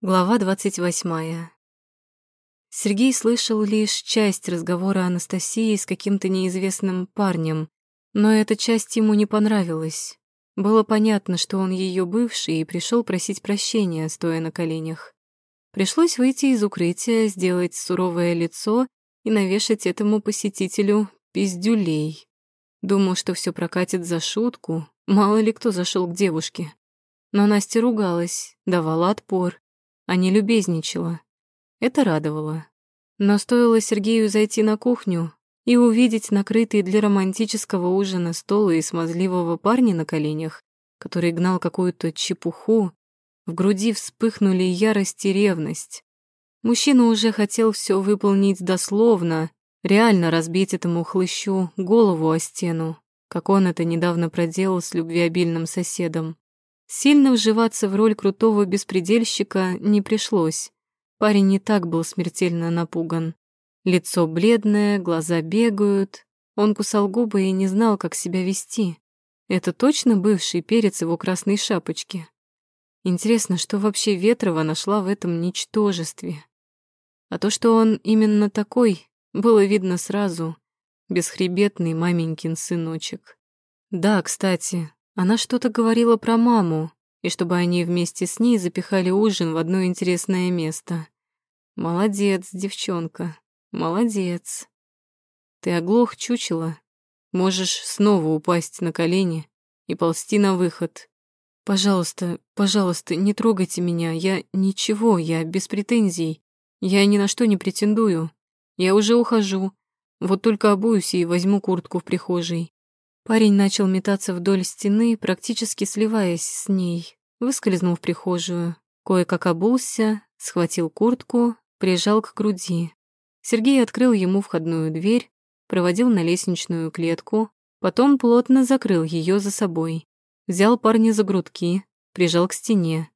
Глава двадцать восьмая. Сергей слышал лишь часть разговора Анастасии с каким-то неизвестным парнем, но эта часть ему не понравилась. Было понятно, что он ее бывший и пришел просить прощения, стоя на коленях. Пришлось выйти из укрытия, сделать суровое лицо и навешать этому посетителю пиздюлей. Думал, что все прокатит за шутку, мало ли кто зашел к девушке. Но Настя ругалась, давала отпор а не любезничала. Это радовало. Но стоило Сергею зайти на кухню и увидеть накрытый для романтического ужина стол и смазливого парня на коленях, который гнал какую-то чепуху, в груди вспыхнули ярость и ревность. Мужчина уже хотел все выполнить дословно, реально разбить этому хлыщу голову о стену, как он это недавно проделал с любвеобильным соседом. Сильно вживаться в роль крутого беспредельщика не пришлось. Парень не так был смертельно напуган. Лицо бледное, глаза бегают. Он кусал губы и не знал, как себя вести. Это точно бывший перец его красной шапочки. Интересно, что вообще Ветрова нашла в этом ничтожестве. А то, что он именно такой, было видно сразу. Бесхребетный маменькин сыночек. Да, кстати, она что-то говорила про маму, и чтобы они вместе с ней запихали ужин в одно интересное место. Молодец, девчонка, молодец. Ты оглох, чучело. Можешь снова упасть на колени и ползти на выход. Пожалуйста, пожалуйста, не трогайте меня. Я ничего, я без претензий. Я ни на что не претендую. Я уже ухожу. Вот только обуюсь и возьму куртку в прихожей. Парень начал метаться вдоль стены, практически сливаясь с ней. Выскользнул в прихожую, кое-как обулся, схватил куртку, прижал к груди. Сергей открыл ему входную дверь, проводил на лестничную клетку, потом плотно закрыл ее за собой. Взял парня за грудки, прижал к стене.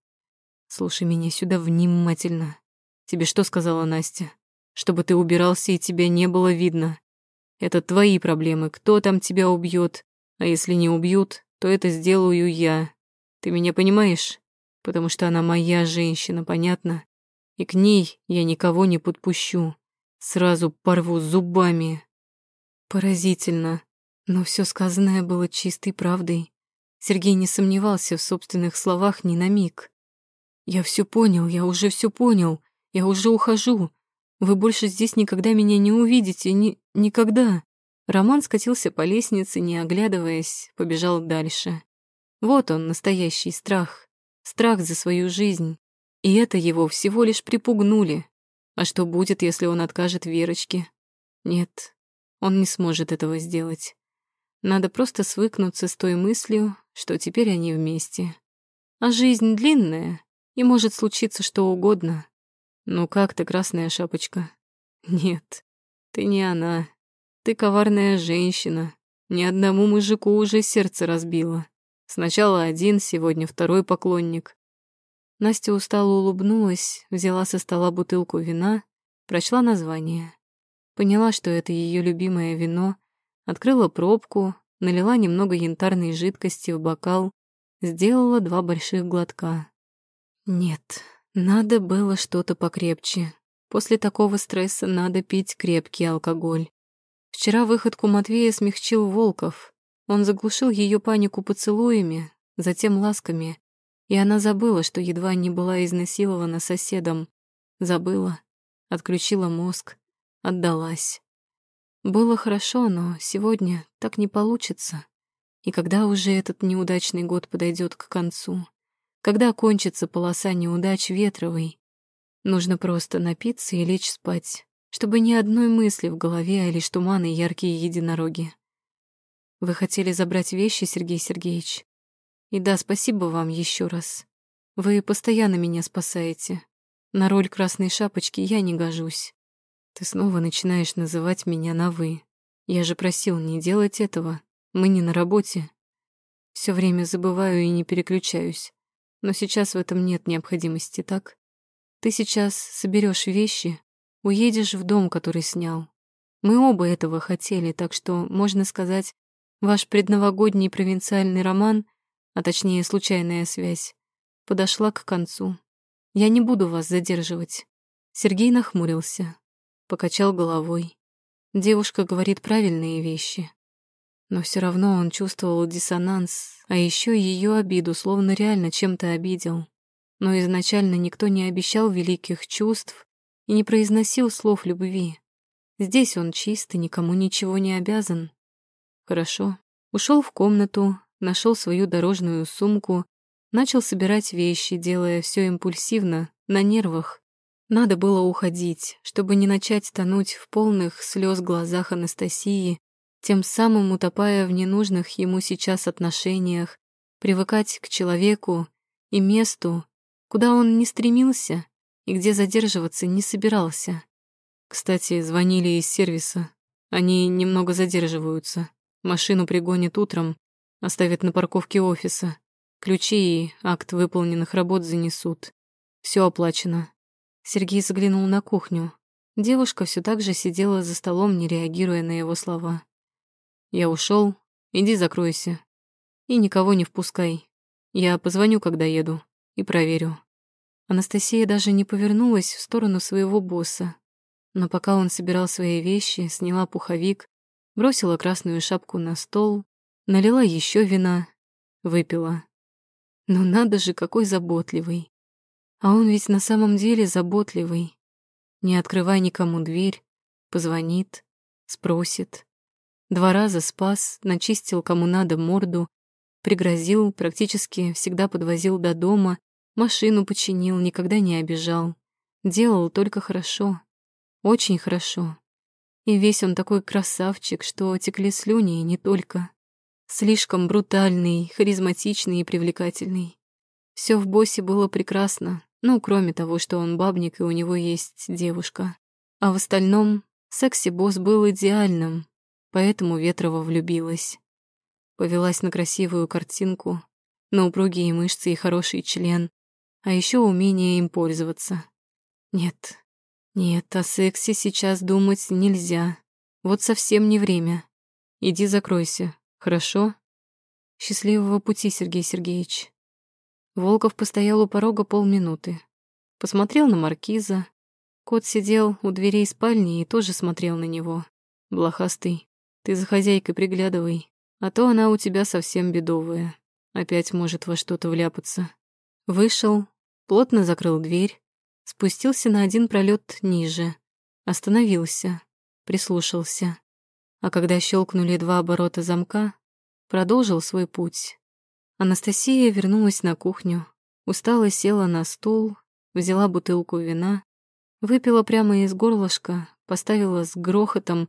«Слушай меня сюда внимательно. Тебе что сказала Настя? Чтобы ты убирался и тебя не было видно. Это твои проблемы, кто там тебя убьет. А если не убьют, то это сделаю я. Ты меня понимаешь? Потому что она моя женщина, понятно? И к ней я никого не подпущу. Сразу порву зубами. Поразительно. Но все сказанное было чистой правдой. Сергей не сомневался в собственных словах ни на миг. «Я все понял, я уже все понял. Я уже ухожу. Вы больше здесь никогда меня не увидите, ни... никогда. Роман скатился по лестнице, не оглядываясь, побежал дальше. Вот он, настоящий страх. Страх за свою жизнь. И это его всего лишь припугнули. А что будет, если он откажет Верочке? Нет, он не сможет этого сделать. Надо просто свыкнуться с той мыслью, что теперь они вместе. А жизнь длинная, и может случиться что угодно. «Ну как ты, красная шапочка?» «Нет, ты не она. Ты коварная женщина. Ни одному мужику уже сердце разбила. Сначала один, сегодня второй поклонник». Настя устало улыбнулась, взяла со стола бутылку вина, прочла название. Поняла, что это ее любимое вино, открыла пробку, налила немного янтарной жидкости в бокал, сделала два больших глотка. Нет, надо было что-то покрепче. После такого стресса надо пить крепкий алкоголь. Вчера выходку Матвея смягчил Волков. Он заглушил ее панику поцелуями, затем ласками, и она забыла, что едва не была изнасилована соседом. Забыла, отключила мозг, отдалась. Было хорошо, но сегодня так не получится. И когда уже этот неудачный год подойдет к концу? Когда кончится полоса неудач Ветровой, нужно просто напиться и лечь спать, чтобы ни одной мысли в голове, а лишь туман и яркие единороги. Вы хотели забрать вещи, Сергей Сергеевич? И да, спасибо вам еще раз. Вы постоянно меня спасаете. На роль красной шапочки я не гожусь. Ты снова начинаешь называть меня на «вы». Я же просил не делать этого. Мы не на работе. Все время забываю и не переключаюсь. Но сейчас в этом нет необходимости, так? Ты сейчас соберешь вещи, уедешь в дом, который снял. Мы оба этого хотели, так что, можно сказать, ваш предновогодний провинциальный роман, а точнее случайная связь, подошла к концу. Я не буду вас задерживать». Сергей нахмурился, покачал головой. Девушка говорит правильные вещи. Но все равно он чувствовал диссонанс, а еще ее обиду, словно реально чем-то обидел. Но изначально никто не обещал великих чувств и не произносил слов любви. Здесь он чист и никому ничего не обязан. Хорошо. Ушел в комнату, нашел свою дорожную сумку, начал собирать вещи, делая все импульсивно, на нервах. Надо было уходить, чтобы не начать тонуть в полных слез глазах Анастасии, тем самым утопая в ненужных ему сейчас отношениях, привыкать к человеку и месту, куда он не стремился и где задерживаться не собирался. Кстати, звонили из сервиса. Они немного задерживаются. Машину пригонят утром, оставят на парковке офиса. Ключи и акт выполненных работ занесут. Все оплачено. Сергей заглянул на кухню. Девушка все так же сидела за столом, не реагируя на его слова. «Я ушел. Иди закройся. И никого не впускай. Я позвоню, когда еду, и проверю». Анастасия даже не повернулась в сторону своего босса. Но пока он собирал свои вещи, сняла пуховик, бросила красную шапку на стол, налила еще вина, выпила. Ну надо же, какой заботливый. А он ведь на самом деле заботливый. Не открывай никому дверь, позвонит, спросит. Два раза спас, начистил кому надо морду, пригрозил, практически всегда подвозил до дома, машину починил, никогда не обижал. Делал только хорошо, очень хорошо. И весь он такой красавчик, что текли слюни и не только. Слишком брутальный, харизматичный и привлекательный. Все в боссе было прекрасно, ну, кроме того, что он бабник и у него есть девушка. А в остальном секси-босс был идеальным, поэтому Ветрова влюбилась. Повелась на красивую картинку, на упругие мышцы и хороший член, а еще умение им пользоваться. Нет, нет, о сексе сейчас думать нельзя. Вот совсем не время. Иди закройся, Хорошо? Счастливого пути, Сергей Сергеевич. Волков постоял у порога полминуты. Посмотрел на маркиза. Кот сидел у дверей спальни и тоже смотрел на него. Блохастый, ты за хозяйкой приглядывай, а то она у тебя совсем бедовая. Опять может во что-то вляпаться. Вышел, плотно закрыл дверь, спустился на один пролет ниже, остановился, прислушался а когда щелкнули два оборота замка, продолжил свой путь. Анастасия вернулась на кухню, устало села на стул, взяла бутылку вина, выпила прямо из горлышка, поставила с грохотом,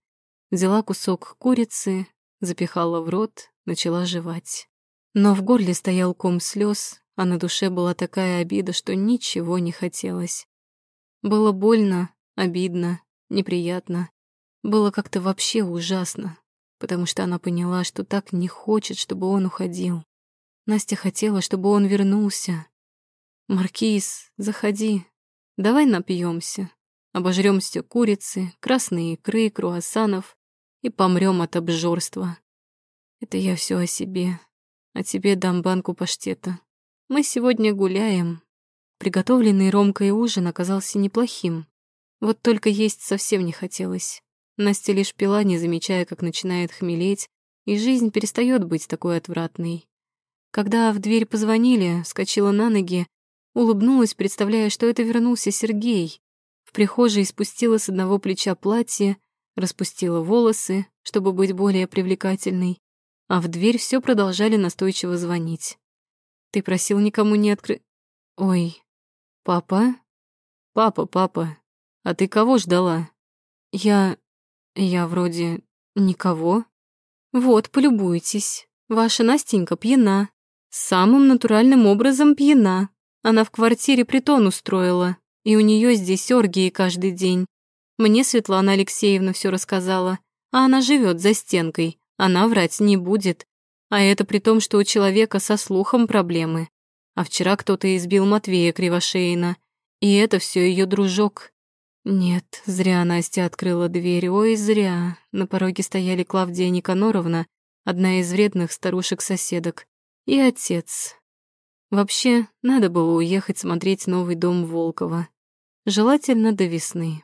взяла кусок курицы, запихала в рот, начала жевать. Но в горле стоял ком слез, а на душе была такая обида, что ничего не хотелось. Было больно, обидно, неприятно. Было как-то вообще ужасно, потому что она поняла, что так не хочет, чтобы он уходил. Настя хотела, чтобы он вернулся. «Маркиз, заходи. Давай напьемся, обожремся курицы, красной икры, круассанов и помрем от обжорства. Это я все о себе, а тебе дам банку паштета. Мы сегодня гуляем». Приготовленный Ромкой ужин оказался неплохим, вот только есть совсем не хотелось. Настя лишь пила, не замечая, как начинает хмелеть, и жизнь перестает быть такой отвратной. Когда в дверь позвонили, вскочила на ноги, улыбнулась, представляя, что это вернулся Сергей. В прихожей спустила с одного плеча платье, распустила волосы, чтобы быть более привлекательной, а в дверь все продолжали настойчиво звонить. «Ты просил никому не открыть...» «Ой, папа?» «Папа, папа, а ты кого ждала?» «Я... Я вроде никого. Вот, полюбуйтесь. Ваша Настенька пьяна. Самым натуральным образом пьяна. Она в квартире притон устроила, и у нее здесь оргии каждый день. Мне Светлана Алексеевна все рассказала, а она живет за стенкой, она врать не будет. А это при том, что у человека со слухом проблемы. А вчера кто-то избил Матвея Кривошеина, и это все ее дружок. Нет, зря Настя открыла дверь, ой, зря. На пороге стояли Клавдия Никаноровна, одна из вредных старушек-соседок, и отец. Вообще, надо было уехать смотреть новый дом Волкова. Желательно до весны.